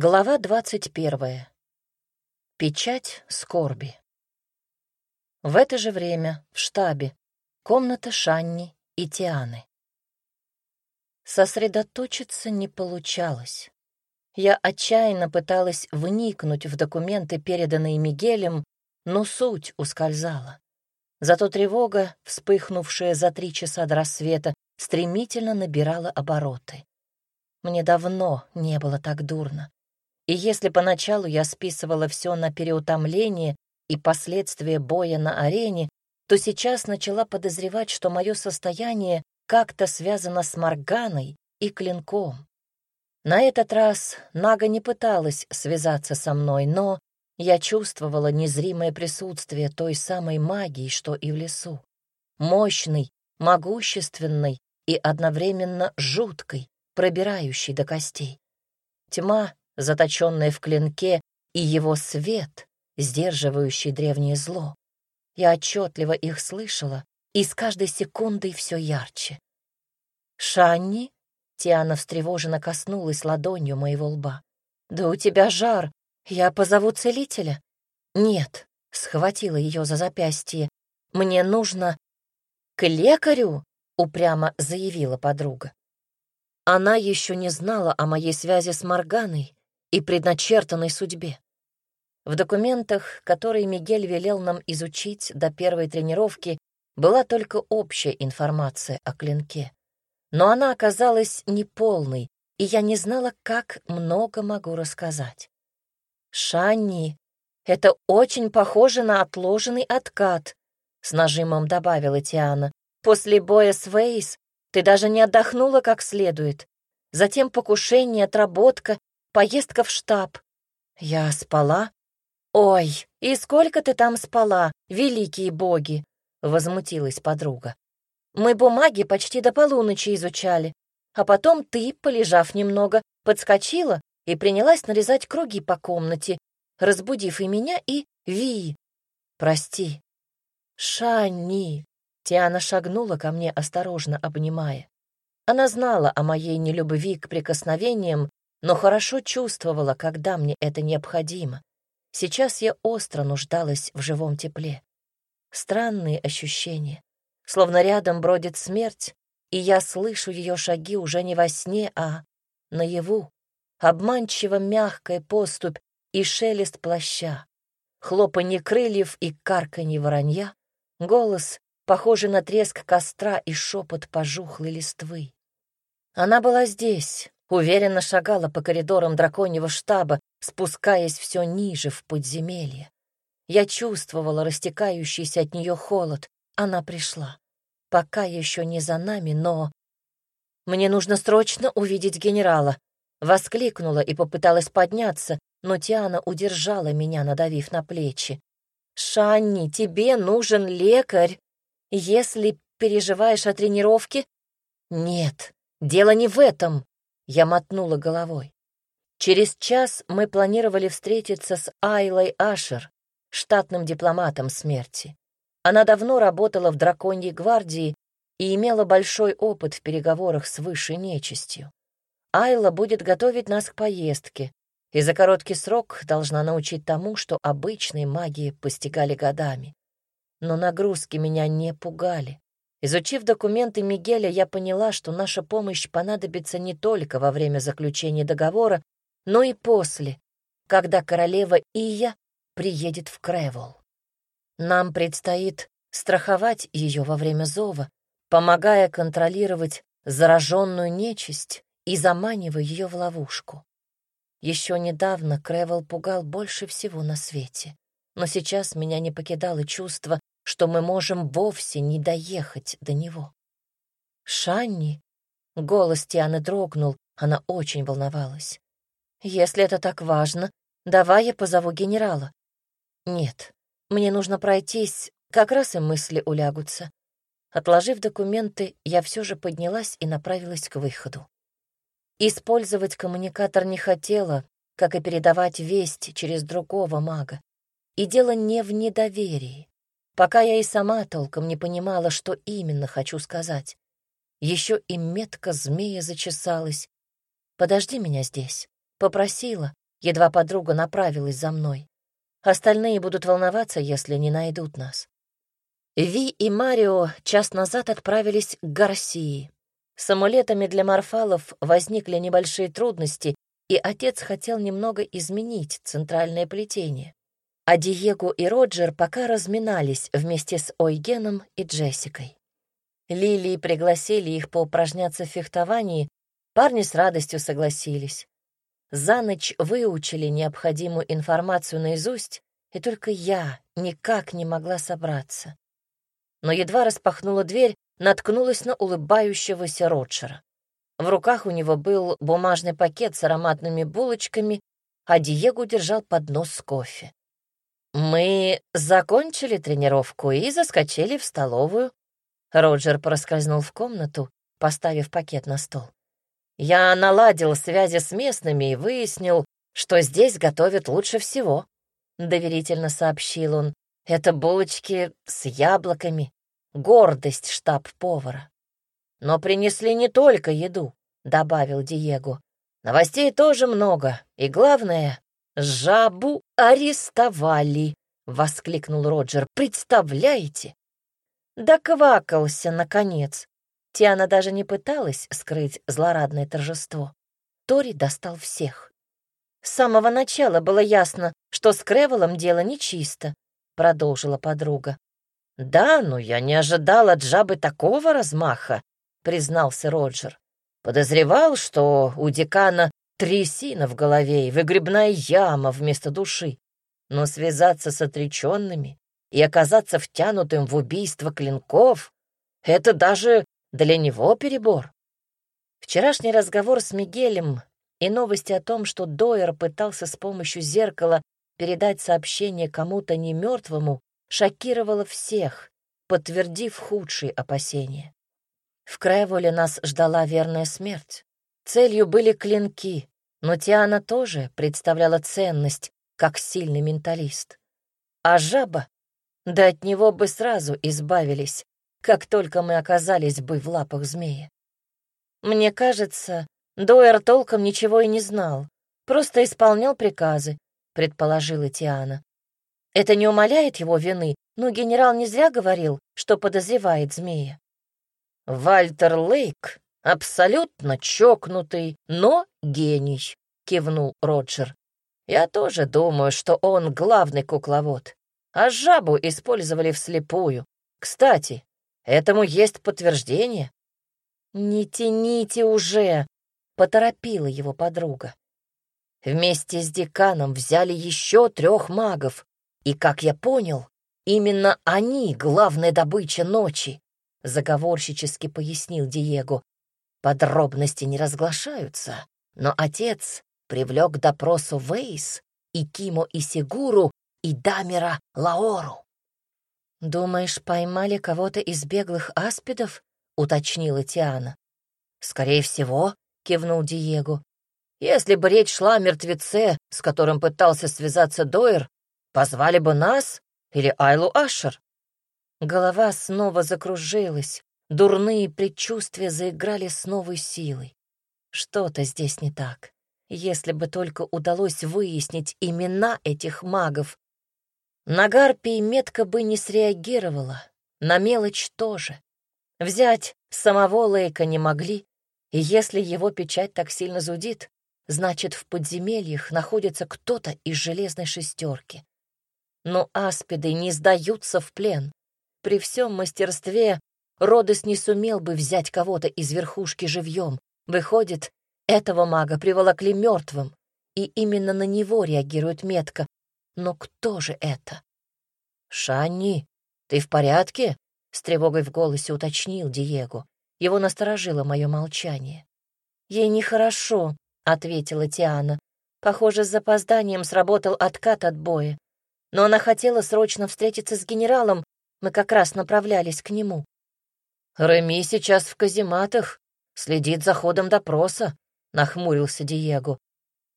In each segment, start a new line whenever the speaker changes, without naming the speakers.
Глава двадцать первая. Печать скорби. В это же время в штабе комната Шанни и Тианы. Сосредоточиться не получалось. Я отчаянно пыталась вникнуть в документы, переданные Мигелем, но суть ускользала. Зато тревога, вспыхнувшая за три часа до рассвета, стремительно набирала обороты. Мне давно не было так дурно. И если поначалу я списывала все на переутомление и последствия боя на арене, то сейчас начала подозревать, что мое состояние как-то связано с Морганой и клинком. На этот раз Нага не пыталась связаться со мной, но я чувствовала незримое присутствие той самой магии, что и в лесу. Мощной, могущественной и одновременно жуткой, пробирающей до костей. Тьма заточенное в клинке, и его свет, сдерживающий древнее зло. Я отчетливо их слышала, и с каждой секундой все ярче. «Шанни?» — Тиана встревоженно коснулась ладонью моего лба. «Да у тебя жар. Я позову целителя?» «Нет», — схватила ее за запястье. «Мне нужно...» «К лекарю?» — упрямо заявила подруга. Она еще не знала о моей связи с Морганой, и предначертанной судьбе. В документах, которые Мигель велел нам изучить до первой тренировки, была только общая информация о клинке. Но она оказалась неполной, и я не знала, как много могу рассказать. «Шанни, это очень похоже на отложенный откат», — с нажимом добавила Тиана. «После боя с Вейс ты даже не отдохнула как следует. Затем покушение, отработка поездка в штаб. Я спала? Ой, и сколько ты там спала, великие боги! Возмутилась подруга. Мы бумаги почти до полуночи изучали, а потом ты, полежав немного, подскочила и принялась нарезать круги по комнате, разбудив и меня, и Ви. Прости. Шани. Тиана шагнула ко мне, осторожно обнимая. Она знала о моей нелюбви к прикосновениям но хорошо чувствовала, когда мне это необходимо. Сейчас я остро нуждалась в живом тепле. Странные ощущения, словно рядом бродит смерть, и я слышу ее шаги уже не во сне, а наяву. Обманчиво мягкая поступь и шелест плаща, хлопанье крыльев и карканье воронья, голос, похожий на треск костра и шепот пожухлой листвы. Она была здесь, уверенно шагала по коридорам драконьего штаба, спускаясь все ниже в подземелье. Я чувствовала растекающийся от нее холод. Она пришла. Пока еще не за нами, но... «Мне нужно срочно увидеть генерала», — воскликнула и попыталась подняться, но Тиана удержала меня, надавив на плечи. «Шанни, тебе нужен лекарь. Если переживаешь о тренировке...» «Нет, дело не в этом», я мотнула головой. Через час мы планировали встретиться с Айлой Ашер, штатным дипломатом смерти. Она давно работала в драконьей гвардии и имела большой опыт в переговорах с высшей нечистью. Айла будет готовить нас к поездке и за короткий срок должна научить тому, что обычные магии постигали годами. Но нагрузки меня не пугали. Изучив документы Мигеля, я поняла, что наша помощь понадобится не только во время заключения договора, но и после, когда королева Ия приедет в Кревол. Нам предстоит страховать ее во время зова, помогая контролировать зараженную нечисть и заманивая ее в ловушку. Еще недавно Кревел пугал больше всего на свете, но сейчас меня не покидало чувство, что мы можем вовсе не доехать до него. «Шанни!» — голос Тианы дрогнул, она очень волновалась. «Если это так важно, давай я позову генерала». «Нет, мне нужно пройтись, как раз и мысли улягутся». Отложив документы, я все же поднялась и направилась к выходу. Использовать коммуникатор не хотела, как и передавать весть через другого мага. И дело не в недоверии пока я и сама толком не понимала, что именно хочу сказать. Еще и метка змея зачесалась. «Подожди меня здесь», — попросила, едва подруга направилась за мной. Остальные будут волноваться, если не найдут нас. Ви и Марио час назад отправились к Гарсии. С амулетами для морфалов возникли небольшие трудности, и отец хотел немного изменить центральное плетение. А Диего и Роджер пока разминались вместе с Ойгеном и Джессикой. Лилии пригласили их поупражняться в фехтовании, парни с радостью согласились. За ночь выучили необходимую информацию наизусть, и только я никак не могла собраться. Но едва распахнула дверь, наткнулась на улыбающегося Роджера. В руках у него был бумажный пакет с ароматными булочками, а Диего держал поднос с кофе. «Мы закончили тренировку и заскочили в столовую». Роджер проскользнул в комнату, поставив пакет на стол. «Я наладил связи с местными и выяснил, что здесь готовят лучше всего», — доверительно сообщил он. «Это булочки с яблоками, гордость штаб-повара. Но принесли не только еду, добавил Диего. Новостей тоже много, и главное, жабу арестовали, воскликнул Роджер. Представляете? Доквакался, наконец. Тиана даже не пыталась скрыть злорадное торжество. Тори достал всех. С самого начала было ясно, что с Кревелом дело нечисто, продолжила подруга. «Да, но я не ожидал от жабы такого размаха», — признался Роджер. «Подозревал, что у декана трясина в голове и выгребная яма вместо души. Но связаться с отреченными и оказаться втянутым в убийство клинков — это даже для него перебор». Вчерашний разговор с Мигелем и новости о том, что Дойер пытался с помощью зеркала передать сообщение кому-то немертвому, шокировало всех, подтвердив худшие опасения. В Крайволе нас ждала верная смерть. Целью были клинки, но Тиана тоже представляла ценность, как сильный менталист. А жаба? Да от него бы сразу избавились, как только мы оказались бы в лапах змея. Мне кажется, Дойер толком ничего и не знал, просто исполнял приказы, предположила Тиана. Это не умаляет его вины, но генерал не зря говорил, что подозревает змея. «Вальтер Лейк абсолютно чокнутый, но гений», — кивнул Роджер. «Я тоже думаю, что он главный кукловод, а жабу использовали вслепую. Кстати, этому есть подтверждение». «Не тяните уже», — поторопила его подруга. Вместе с деканом взяли еще трех магов, и, как я понял, именно они — главная добыча ночи, — заговорщически пояснил Диего. Подробности не разглашаются, но отец привлек к допросу Вейс и Кимо Исигуру и Дамера Лаору. «Думаешь, поймали кого-то из беглых аспидов?» — уточнила Тиана. «Скорее всего», — кивнул Диего. «Если бы речь шла о мертвеце, с которым пытался связаться Дойер, Позвали бы нас или Айлу Ашер?» Голова снова закружилась, дурные предчувствия заиграли с новой силой. Что-то здесь не так. Если бы только удалось выяснить имена этих магов. На Гарпии метка бы не среагировала, на мелочь тоже. Взять самого Лейка не могли, и если его печать так сильно зудит, значит, в подземельях находится кто-то из железной шестерки. Но аспиды не сдаются в плен. При всем мастерстве Родос не сумел бы взять кого-то из верхушки живьем. Выходит, этого мага приволокли мертвым, и именно на него реагирует метка. Но кто же это? «Шанни, ты в порядке?» — с тревогой в голосе уточнил Диего. Его насторожило мое молчание. «Ей нехорошо», — ответила Тиана. Похоже, с запозданием сработал откат от боя но она хотела срочно встретиться с генералом, мы как раз направлялись к нему. «Реми сейчас в казематах, следит за ходом допроса», — нахмурился Диего.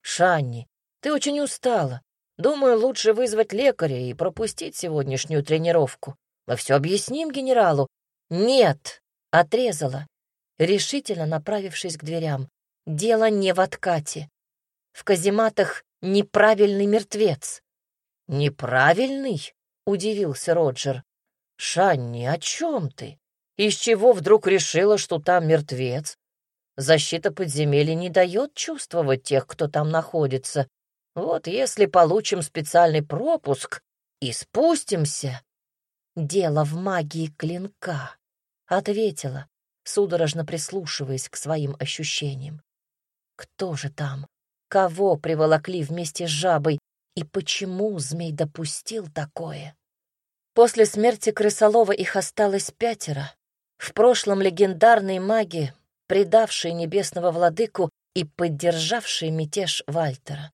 «Шанни, ты очень устала. Думаю, лучше вызвать лекаря и пропустить сегодняшнюю тренировку. Мы все объясним генералу». «Нет», — отрезала, решительно направившись к дверям. «Дело не в откате. В казематах неправильный мертвец. «Неправильный?» — удивился Роджер. «Шанни, о чем ты? Из чего вдруг решила, что там мертвец? Защита подземелья не дает чувствовать тех, кто там находится. Вот если получим специальный пропуск и спустимся...» «Дело в магии клинка», — ответила, судорожно прислушиваясь к своим ощущениям. «Кто же там? Кого приволокли вместе с жабой? И почему змей допустил такое? После смерти крысолова их осталось пятеро. В прошлом легендарные маги, предавшие небесного владыку и поддержавшие мятеж Вальтера.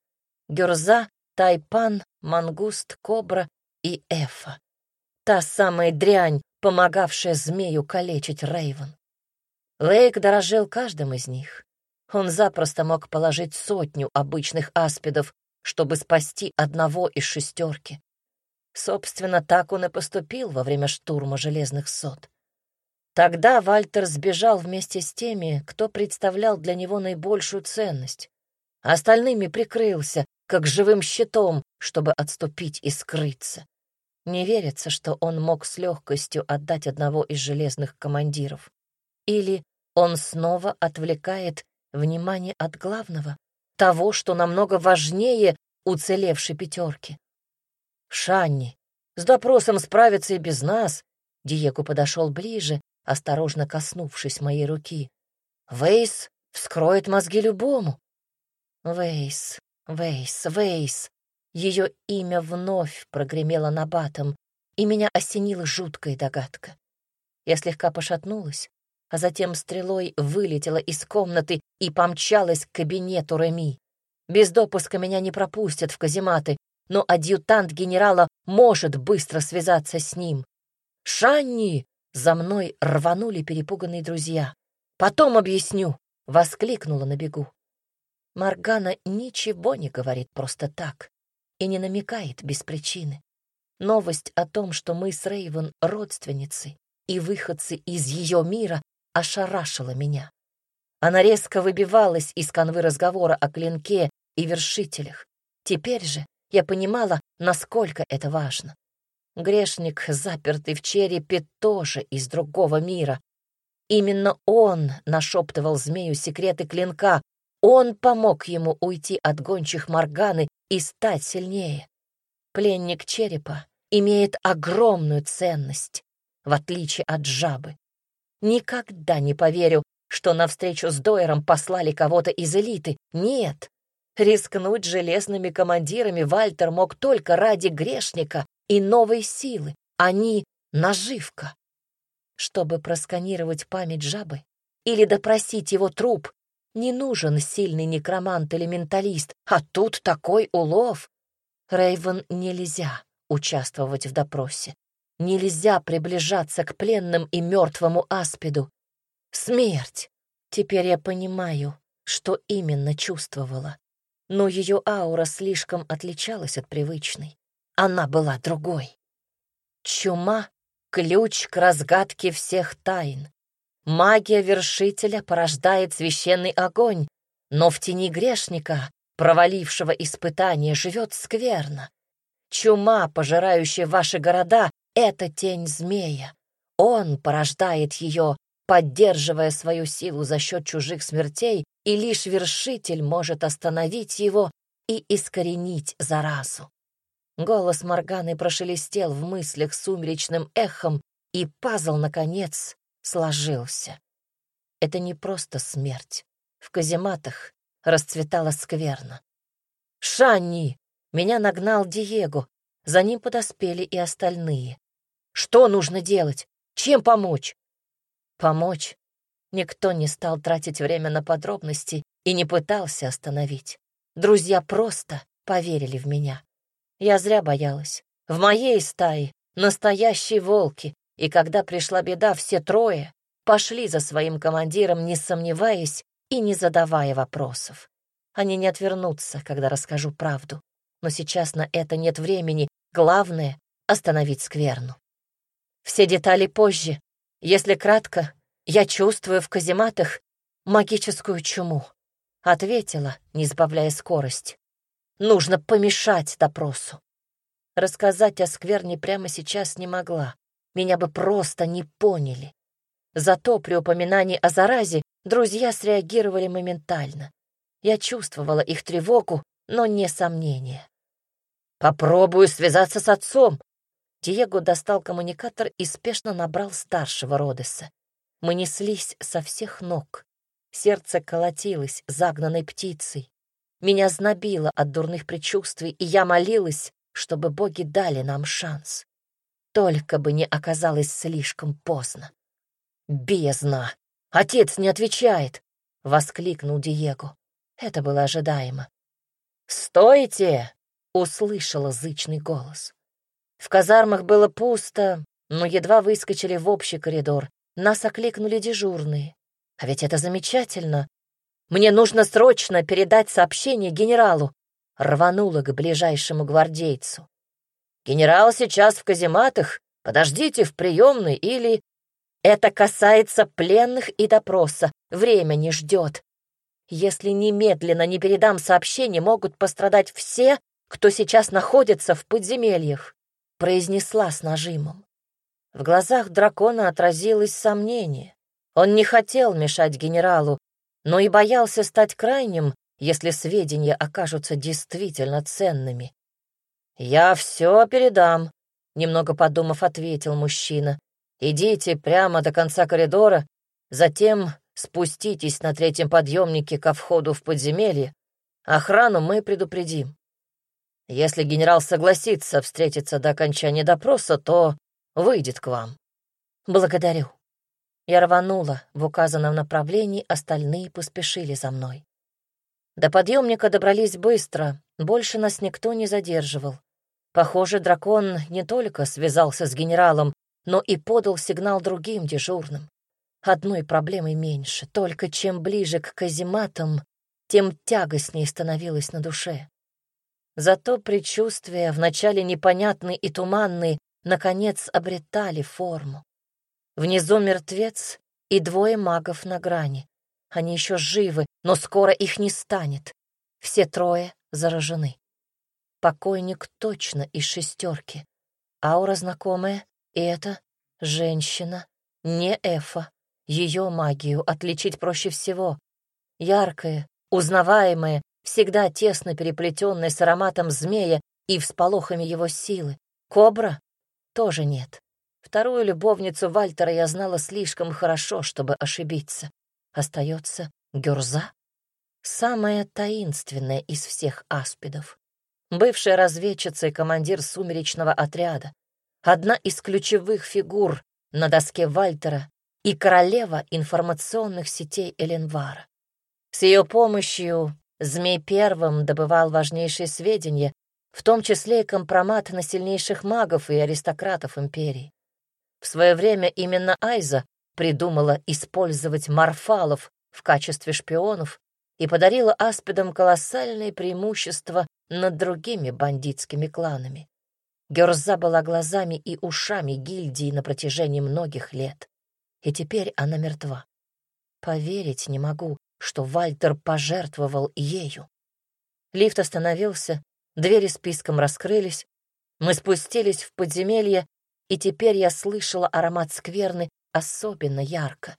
Гюрза, Тайпан, Мангуст, Кобра и Эфа. Та самая дрянь, помогавшая змею калечить Рейвен. Лейк дорожил каждым из них. Он запросто мог положить сотню обычных аспидов чтобы спасти одного из шестерки. Собственно, так он и поступил во время штурма железных сот. Тогда Вальтер сбежал вместе с теми, кто представлял для него наибольшую ценность. Остальными прикрылся, как живым щитом, чтобы отступить и скрыться. Не верится, что он мог с легкостью отдать одного из железных командиров. Или он снова отвлекает внимание от главного, того, что намного важнее уцелевшей пятерки. «Шанни, с допросом справится и без нас», — Диего подошел ближе, осторожно коснувшись моей руки. «Вейс вскроет мозги любому». «Вейс, Вейс, Вейс». Ее имя вновь прогремело набатом, и меня осенила жуткая догадка. Я слегка пошатнулась, а затем стрелой вылетела из комнаты и помчалась к кабинету Реми. Без допуска меня не пропустят в казематы, но адъютант генерала может быстро связаться с ним. «Шанни!» — за мной рванули перепуганные друзья. «Потом объясню!» — воскликнула на бегу. Маргана ничего не говорит просто так и не намекает без причины. Новость о том, что мы с Рейвен родственницы и выходцы из ее мира, ошарашила меня. Она резко выбивалась из канвы разговора о клинке и вершителях. Теперь же я понимала, насколько это важно. Грешник, запертый в черепе, тоже из другого мира. Именно он нашептывал змею секреты клинка, он помог ему уйти от гончих Морганы и стать сильнее. Пленник черепа имеет огромную ценность, в отличие от жабы. Никогда не поверю, что навстречу с Дойером послали кого-то из элиты. Нет. Рискнуть железными командирами Вальтер мог только ради грешника и новой силы. Они — наживка. Чтобы просканировать память жабы или допросить его труп, не нужен сильный некромант или менталист, а тут такой улов. Рейвен нельзя участвовать в допросе. Нельзя приближаться к пленным и мертвому аспиду. Смерть! Теперь я понимаю, что именно чувствовала. Но ее аура слишком отличалась от привычной. Она была другой. Чума — ключ к разгадке всех тайн. Магия вершителя порождает священный огонь, но в тени грешника, провалившего испытание, живет скверно. Чума, пожирающая ваши города, это тень змея. Он порождает ее, поддерживая свою силу за счет чужих смертей, и лишь вершитель может остановить его и искоренить заразу. Голос Морганы прошелестел в мыслях сумеречным эхом, и пазл, наконец, сложился. Это не просто смерть. В казематах расцветала скверно. «Шанни!» Меня нагнал Диего. За ним подоспели и остальные. Что нужно делать? Чем помочь? Помочь? Никто не стал тратить время на подробности и не пытался остановить. Друзья просто поверили в меня. Я зря боялась. В моей стае настоящие волки, и когда пришла беда, все трое пошли за своим командиром, не сомневаясь и не задавая вопросов. Они не отвернутся, когда расскажу правду. Но сейчас на это нет времени. Главное — остановить скверну. Все детали позже. Если кратко, я чувствую в казематах магическую чуму. Ответила, не сбавляя скорость. Нужно помешать допросу. Рассказать о скверне прямо сейчас не могла. Меня бы просто не поняли. Зато при упоминании о заразе друзья среагировали моментально. Я чувствовала их тревогу, но не сомнение. «Попробую связаться с отцом». Диего достал коммуникатор и спешно набрал старшего Родеса. Мы неслись со всех ног. Сердце колотилось загнанной птицей. Меня знобило от дурных предчувствий, и я молилась, чтобы боги дали нам шанс. Только бы не оказалось слишком поздно. «Бездна! Отец не отвечает!» — воскликнул Диего. Это было ожидаемо. «Стойте!» — услышала зычный голос. В казармах было пусто, но едва выскочили в общий коридор. Нас окликнули дежурные. А ведь это замечательно. Мне нужно срочно передать сообщение генералу. Рванула к ближайшему гвардейцу. Генерал сейчас в казематах. Подождите в приемной или... Это касается пленных и допроса. Время не ждет. Если немедленно не передам сообщение, могут пострадать все, кто сейчас находится в подземельях, произнесла с нажимом. В глазах дракона отразилось сомнение. Он не хотел мешать генералу, но и боялся стать крайним, если сведения окажутся действительно ценными. «Я все передам», — немного подумав, ответил мужчина. «Идите прямо до конца коридора, затем спуститесь на третьем подъемнике ко входу в подземелье. Охрану мы предупредим. Если генерал согласится встретиться до окончания допроса, то выйдет к вам. Благодарю. Я рванула в указанном направлении, остальные поспешили за мной. До подъемника добрались быстро, больше нас никто не задерживал. Похоже, дракон не только связался с генералом, но и подал сигнал другим дежурным. Одной проблемой меньше, только чем ближе к казематам, тем тягостнее становилось на душе. Зато предчувствия, вначале непонятные и туманные, наконец обретали форму. Внизу мертвец и двое магов на грани. Они еще живы, но скоро их не станет. Все трое заражены. Покойник точно из шестерки. Аура знакомая, и это женщина, не Эфа. Ее магию отличить проще всего. Яркая, узнаваемая, всегда тесно переплетенная с ароматом змея и всполохами его силы. Кобра тоже нет. Вторую любовницу Вальтера я знала слишком хорошо, чтобы ошибиться. Остается Гюрза, самая таинственная из всех аспидов. Бывшая разведчица и командир сумеречного отряда. Одна из ключевых фигур на доске Вальтера и королева информационных сетей Эленвара. С ее помощью Змей первым добывал важнейшие сведения, в том числе и компромат на сильнейших магов и аристократов империи. В свое время именно Айза придумала использовать морфалов в качестве шпионов и подарила аспидам колоссальные преимущества над другими бандитскими кланами. Герза была глазами и ушами гильдии на протяжении многих лет, и теперь она мертва. Поверить не могу, что Вальтер пожертвовал ею. Лифт остановился, двери списком раскрылись, мы спустились в подземелье, и теперь я слышала аромат скверны особенно ярко.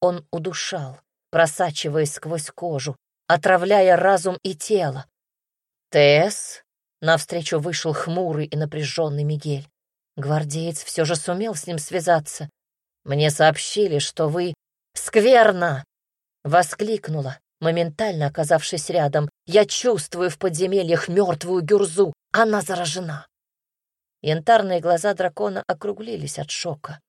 Он удушал, просачиваясь сквозь кожу, отравляя разум и тело. «Тесс?» — навстречу вышел хмурый и напряженный Мигель. Гвардеец все же сумел с ним связаться. «Мне сообщили, что вы...» «Скверно!» — воскликнула, моментально оказавшись рядом. «Я чувствую в подземельях мертвую гюрзу. Она заражена!» Янтарные глаза дракона округлились от шока.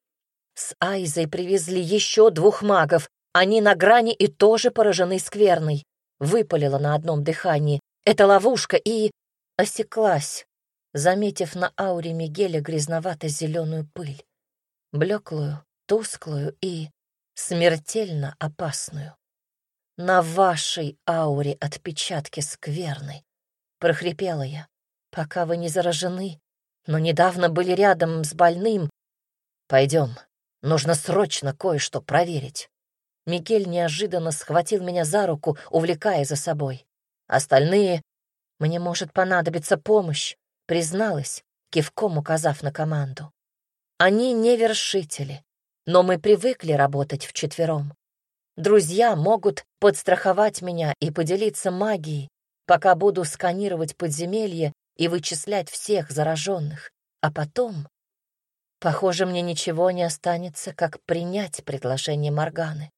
С Айзой привезли еще двух магов. Они на грани и тоже поражены скверной. Выпалила на одном дыхании. Это ловушка и... Осеклась, заметив на ауре Мигеля грязновато-зеленую пыль. Блеклую, тусклую и смертельно опасную. На вашей ауре отпечатки скверны, прохрипела я. Пока вы не заражены, но недавно были рядом с больным. Пойдем, нужно срочно кое-что проверить. Микель неожиданно схватил меня за руку, увлекая за собой. Остальные «Мне может понадобиться помощь», — призналась, кивком указав на команду. «Они не вершители, но мы привыкли работать вчетвером. Друзья могут подстраховать меня и поделиться магией, пока буду сканировать подземелье и вычислять всех зараженных. А потом... Похоже, мне ничего не останется, как принять предложение Морганы.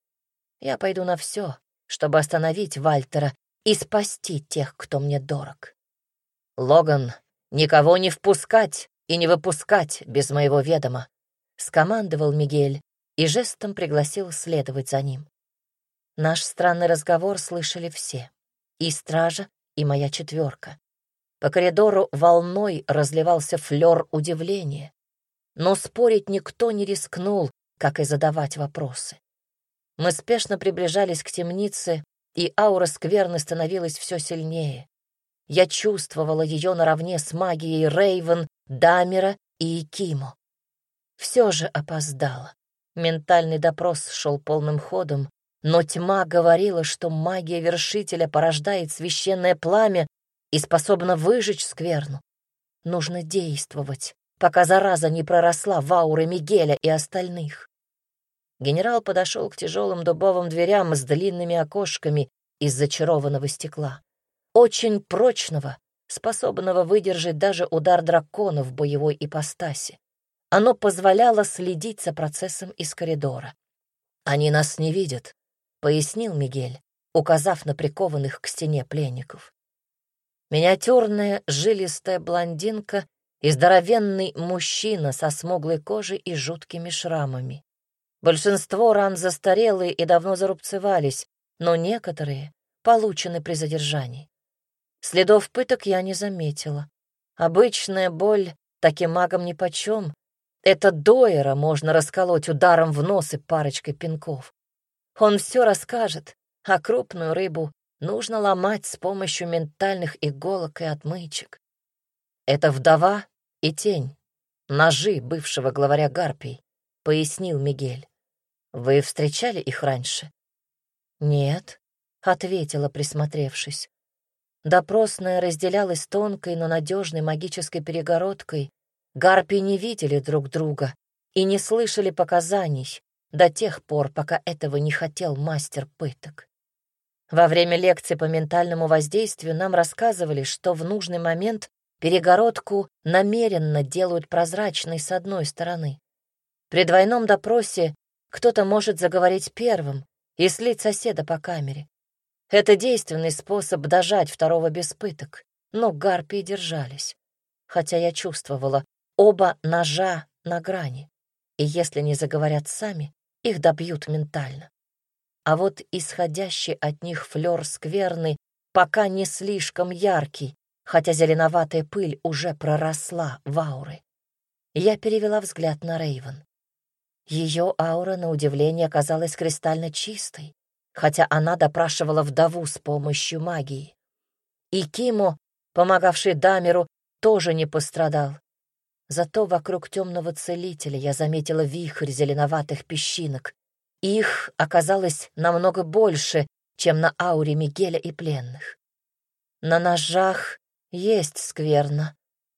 Я пойду на все, чтобы остановить Вальтера и спасти тех, кто мне дорог. Логан, никого не впускать и не выпускать без моего ведома, скомандовал Мигель и жестом пригласил следовать за ним. Наш странный разговор слышали все, и стража, и моя четверка. По коридору волной разливался флер удивления, но спорить никто не рискнул, как и задавать вопросы. Мы спешно приближались к темнице, и аура скверны становилась все сильнее. Я чувствовала ее наравне с магией Рейвен, Дамера и Икимо. Все же опоздала. Ментальный допрос шел полным ходом, но тьма говорила, что магия вершителя порождает священное пламя и способна выжечь скверну. Нужно действовать, пока зараза не проросла в ауры Мигеля и остальных. Генерал подошел к тяжелым дубовым дверям с длинными окошками из зачарованного стекла. Очень прочного, способного выдержать даже удар дракона в боевой ипостаси. Оно позволяло следить за процессом из коридора. «Они нас не видят», — пояснил Мигель, указав на прикованных к стене пленников. Миниатюрная жилистая блондинка и здоровенный мужчина со смуглой кожей и жуткими шрамами. Большинство ран застарелые и давно зарубцевались, но некоторые получены при задержании. Следов пыток я не заметила. Обычная боль таким магом нипочем. Это Дойера можно расколоть ударом в нос и парочкой пинков. Он все расскажет, а крупную рыбу нужно ломать с помощью ментальных иголок и отмычек. Это вдова и тень, ножи бывшего главаря Гарпий, — пояснил Мигель. Вы встречали их раньше? Нет, — ответила, присмотревшись. Допросная разделялась тонкой, но надежной магической перегородкой. Гарпи не видели друг друга и не слышали показаний до тех пор, пока этого не хотел мастер пыток. Во время лекции по ментальному воздействию нам рассказывали, что в нужный момент перегородку намеренно делают прозрачной с одной стороны. При двойном допросе кто-то может заговорить первым и слить соседа по камере. Это действенный способ дожать второго без пыток, но гарпии держались. Хотя я чувствовала, оба ножа на грани, и если не заговорят сами, их добьют ментально. А вот исходящий от них флёр скверный пока не слишком яркий, хотя зеленоватая пыль уже проросла в ауры. Я перевела взгляд на Рейвен. Ее аура, на удивление, оказалась кристально чистой, хотя она допрашивала вдову с помощью магии. И Кимо, помогавший Дамеру, тоже не пострадал. Зато вокруг темного целителя я заметила вихрь зеленоватых песчинок. Их оказалось намного больше, чем на ауре Мигеля и пленных. На ножах есть скверно.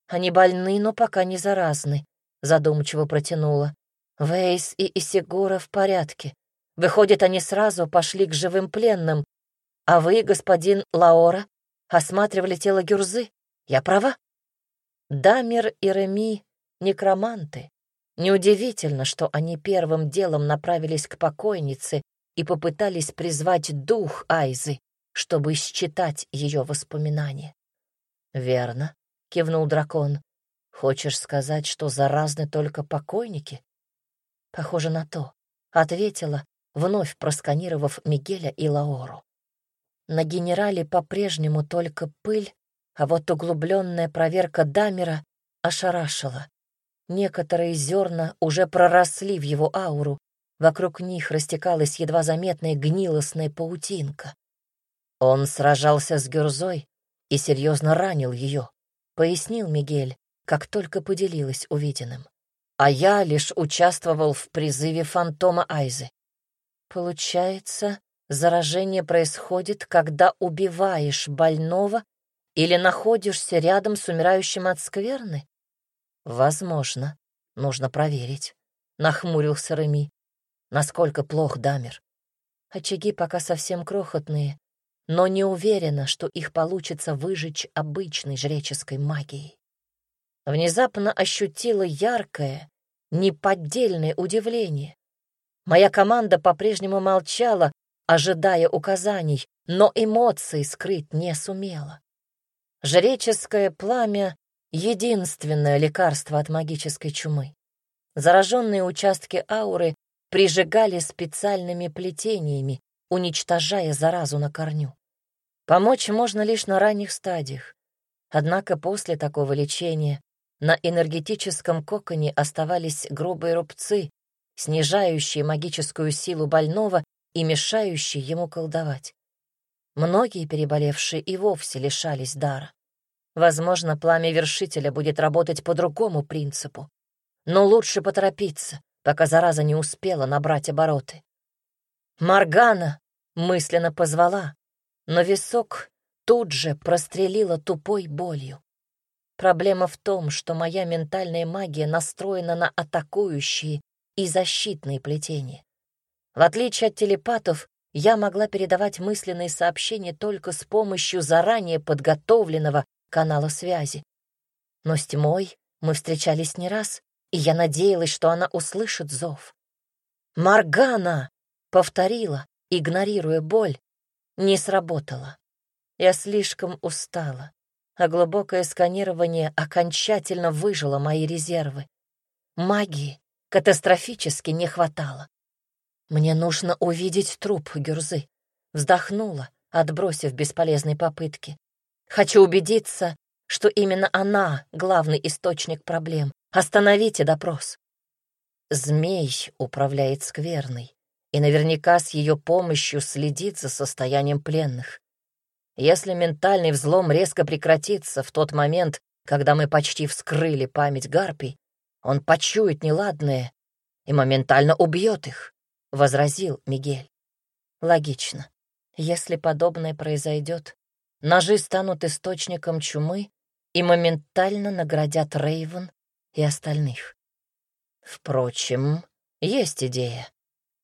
Они больны, но пока не заразны, задумчиво протянула. Вейс и Исигура в порядке. Выходит, они сразу пошли к живым пленным. А вы, господин Лаора, осматривали тело Гюрзы? Я права? Дамир и Реми — некроманты. Неудивительно, что они первым делом направились к покойнице и попытались призвать дух Айзы, чтобы считать ее воспоминания. «Верно», — кивнул дракон. «Хочешь сказать, что заразны только покойники?» «Похоже на то», — ответила, вновь просканировав Мигеля и Лаору. На генерале по-прежнему только пыль, а вот углубленная проверка Дамера ошарашила. Некоторые зерна уже проросли в его ауру, вокруг них растекалась едва заметная гнилостная паутинка. Он сражался с Гюрзой и серьезно ранил ее, пояснил Мигель, как только поделилась увиденным. А я лишь участвовал в призыве фантома Айзы. Получается, заражение происходит, когда убиваешь больного Или находишься рядом с умирающим от скверны? Возможно. Нужно проверить. Нахмурился Реми. Насколько плох Дамер? Очаги пока совсем крохотные, но не уверена, что их получится выжечь обычной жреческой магией. Внезапно ощутила яркое, неподдельное удивление. Моя команда по-прежнему молчала, ожидая указаний, но эмоции скрыть не сумела. Жреческое пламя — единственное лекарство от магической чумы. Зараженные участки ауры прижигали специальными плетениями, уничтожая заразу на корню. Помочь можно лишь на ранних стадиях. Однако после такого лечения на энергетическом коконе оставались грубые рубцы, снижающие магическую силу больного и мешающие ему колдовать. Многие переболевшие и вовсе лишались дара. Возможно, пламя вершителя будет работать по другому принципу. Но лучше поторопиться, пока зараза не успела набрать обороты. «Маргана!» — мысленно позвала, но висок тут же прострелила тупой болью. Проблема в том, что моя ментальная магия настроена на атакующие и защитные плетения. В отличие от телепатов, я могла передавать мысленные сообщения только с помощью заранее подготовленного канала связи. Но с тьмой мы встречались не раз, и я надеялась, что она услышит зов. «Маргана!» — повторила, игнорируя боль. Не сработало. Я слишком устала, а глубокое сканирование окончательно выжило мои резервы. Магии катастрофически не хватало. Мне нужно увидеть труп Гюрзы. Вздохнула, отбросив бесполезные попытки. Хочу убедиться, что именно она — главный источник проблем. Остановите допрос. Змей управляет скверной, и наверняка с ее помощью следит за состоянием пленных. Если ментальный взлом резко прекратится в тот момент, когда мы почти вскрыли память Гарпий, он почует неладное и моментально убьет их возразил Мигель. Логично. Если подобное произойдет, ножи станут источником чумы и моментально наградят Рейвен и остальных. Впрочем, есть идея.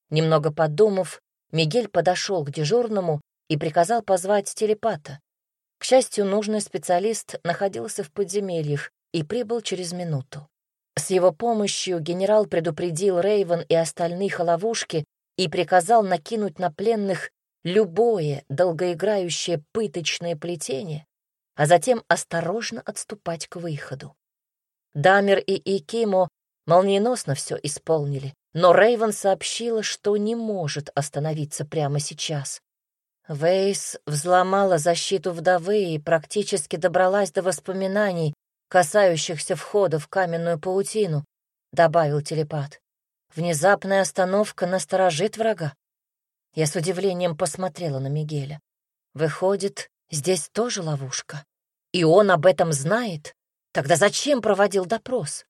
Немного подумав, Мигель подошел к дежурному и приказал позвать телепата. К счастью, нужный специалист находился в подземельях и прибыл через минуту. С его помощью генерал предупредил Рейвен и остальных о ловушке и приказал накинуть на пленных любое долгоиграющее пыточное плетение, а затем осторожно отступать к выходу. Дамер и Икимо молниеносно все исполнили, но Рейвен сообщила, что не может остановиться прямо сейчас. Вейс взломала защиту вдовы и практически добралась до воспоминаний, касающихся входа в каменную паутину, — добавил телепат. Внезапная остановка насторожит врага. Я с удивлением посмотрела на Мигеля. Выходит, здесь тоже ловушка. И он об этом знает? Тогда зачем проводил допрос?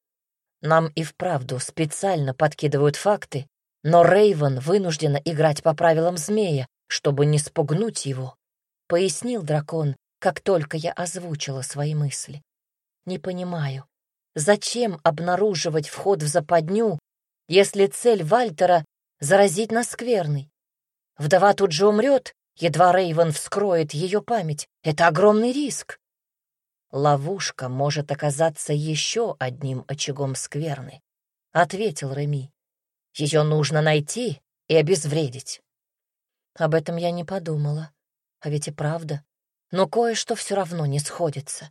Нам и вправду специально подкидывают факты, но Рейвен вынуждена играть по правилам змея, чтобы не спугнуть его, — пояснил дракон, как только я озвучила свои мысли. Не понимаю, зачем обнаруживать вход в западню, если цель Вальтера — заразить нас скверной? Вдова тут же умрет, едва Рейвен вскроет ее память. Это огромный риск. Ловушка может оказаться еще одним очагом скверны, — ответил Реми. Ее нужно найти и обезвредить. Об этом я не подумала. А ведь и правда. Но кое-что все равно не сходится.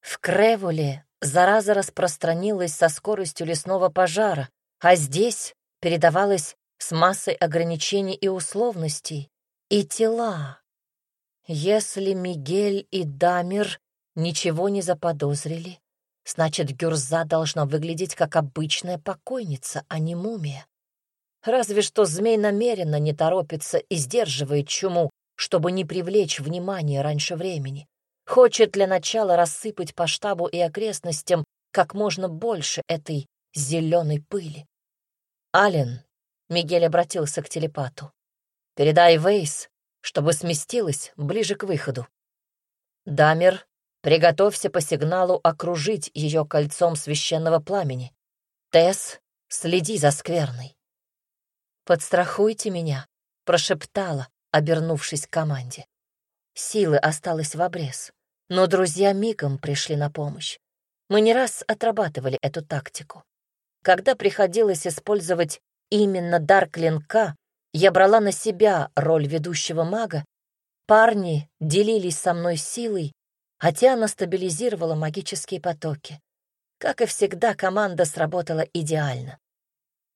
В Кревуле зараза распространилась со скоростью лесного пожара, а здесь передавалась с массой ограничений и условностей, и тела. Если Мигель и Дамир ничего не заподозрили, значит, Гюрза должна выглядеть как обычная покойница, а не мумия. Разве что змей намеренно не торопится и сдерживает чуму, чтобы не привлечь внимание раньше времени. Хочет для начала рассыпать по штабу и окрестностям как можно больше этой зеленой пыли. «Ален», — Мигель обратился к телепату, — «передай Вейс, чтобы сместилась ближе к выходу». Дамер, приготовься по сигналу окружить ее кольцом священного пламени. Тесс, следи за скверной. «Подстрахуйте меня», — прошептала, обернувшись к команде. Силы осталось в обрез, но друзья мигом пришли на помощь. Мы не раз отрабатывали эту тактику. Когда приходилось использовать именно дар клинка, я брала на себя роль ведущего мага, парни делились со мной силой, а Тиана стабилизировала магические потоки. Как и всегда, команда сработала идеально.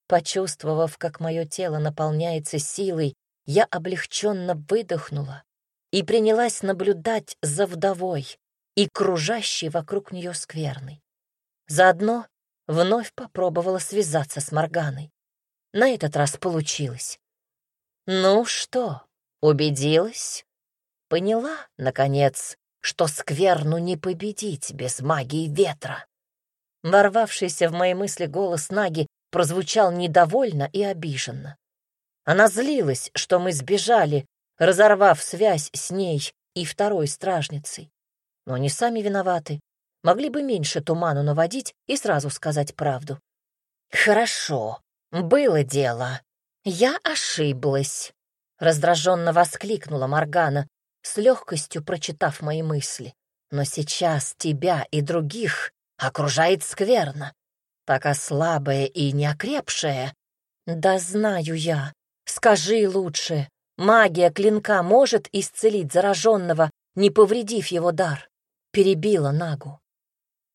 Почувствовав, как мое тело наполняется силой, я облегченно выдохнула и принялась наблюдать за вдовой и кружащей вокруг нее скверной. Заодно вновь попробовала связаться с Морганой. На этот раз получилось. «Ну что, убедилась?» Поняла, наконец, что скверну не победить без магии ветра. Ворвавшийся в мои мысли голос Наги прозвучал недовольно и обиженно. Она злилась, что мы сбежали, разорвав связь с ней и второй стражницей. Но они сами виноваты. Могли бы меньше туману наводить и сразу сказать правду. «Хорошо, было дело. Я ошиблась», — раздраженно воскликнула Моргана, с легкостью прочитав мои мысли. «Но сейчас тебя и других окружает скверно пока слабая и неокрепшая. Да знаю я. Скажи лучше, магия клинка может исцелить зараженного, не повредив его дар? Перебила Нагу.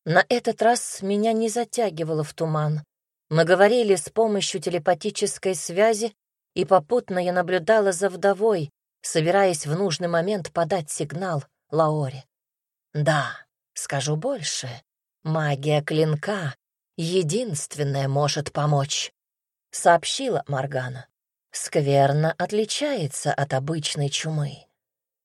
На этот раз меня не затягивало в туман. Мы говорили с помощью телепатической связи, и попутно я наблюдала за вдовой, собираясь в нужный момент подать сигнал Лаоре. Да, скажу больше. Магия клинка единственное может помочь», — сообщила Моргана. «Скверно отличается от обычной чумы.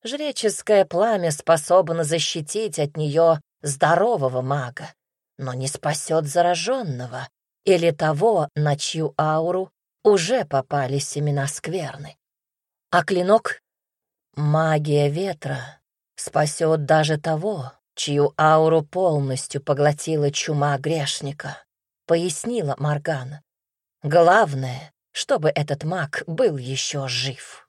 Жреческое пламя способно защитить от нее здорового мага, но не спасет зараженного или того, на чью ауру уже попали семена скверны. А клинок — магия ветра — спасет даже того, чью ауру полностью поглотила чума грешника, пояснила Маргана. Главное, чтобы этот маг был еще жив.